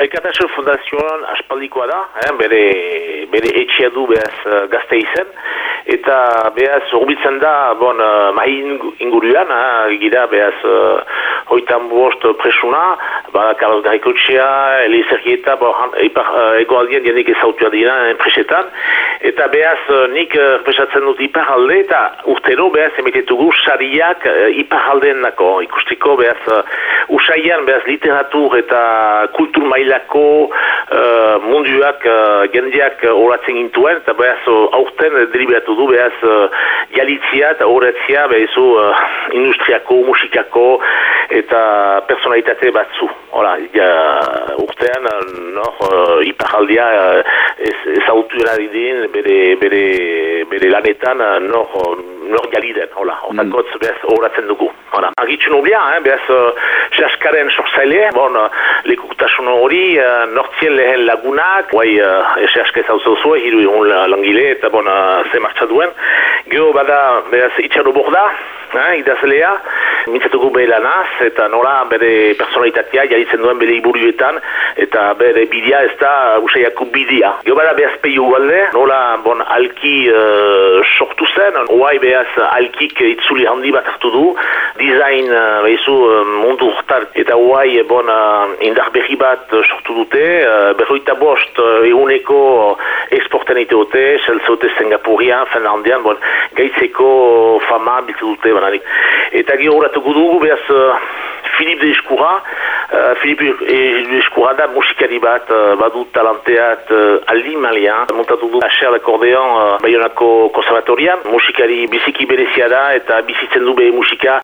Elkartasun Fundazioan aspaldikoa da, eh, bere, bere etxea du behaz gazte izen, eta behaz urbitzen da, bon, mahi inguruan, eh, gira behaz hoitan bost presuna, ba, Carlos Garrikotxea, Elizergieta, bo, ipar, egoaldien dienik ezautua dira enpresetan, eta behaz nik presatzen dut ipar alde, eta urtero behaz emetetugu sariak ipar aldeen nako, ikustiko behaz usaian behaz literatur eta kultur mailako uh, munduak uh, jendeak horatzen uh, gintuen, eta behaz uh, aurten deliberatu du behaz uh, jalitzia eta horatzia behazu uh, industriako, musikako eta personalitate batzu. Hola, ja, urtean, no, uh, iparaldia ez, ez autu eradidin bere, bere, bere lanetan, no, nor jaliden, hola, otakotz mm. behaz horatzen dugu. Hola, agitxu nubia, eh, behaz uh, jaskaren sorzaile, bon, uh, lekuktasun hori, uh, nortzien lehen lagunak, guai, uh, ese aske zauzo zuen, hiru egun langile, eta bon, uh, ze martxa duen. Gero bada, behaz, itxaro borda, eh, idazlea, mintzatuko behe lanaz, eta nola bere personalitatea jaritzen duen bere iburuetan, eta bere bidea ez da usaiako bidea. Gero bada behaz peio galde, nola bon, alki uh, sortu zen, oai behaz alkik itzuli handi bat hartu du, design uh, behizu uh, mundu urtar, eta oai bon, uh, indar berri bat sortu dute, uh, berroita bost uh, eguneko eksporten ite dute, selzote Singapurian, Finlandian, bon, gaitzeko fama bitu dute, banarik. Eta gero horatuko dugu, behaz, Filip de Eskura, uh, Filip de Eskura da musikari bat, uh, badu talanteat uh, aldi montatu du Asher Akordeon uh, Bayonako konservatorian, musikari biziki berezia da, eta bizitzen du behe musika,